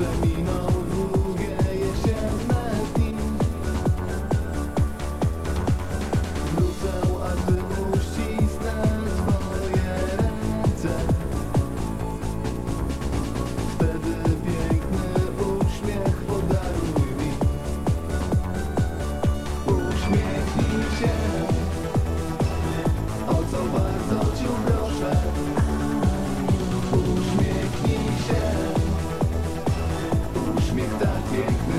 amigos. Yeah.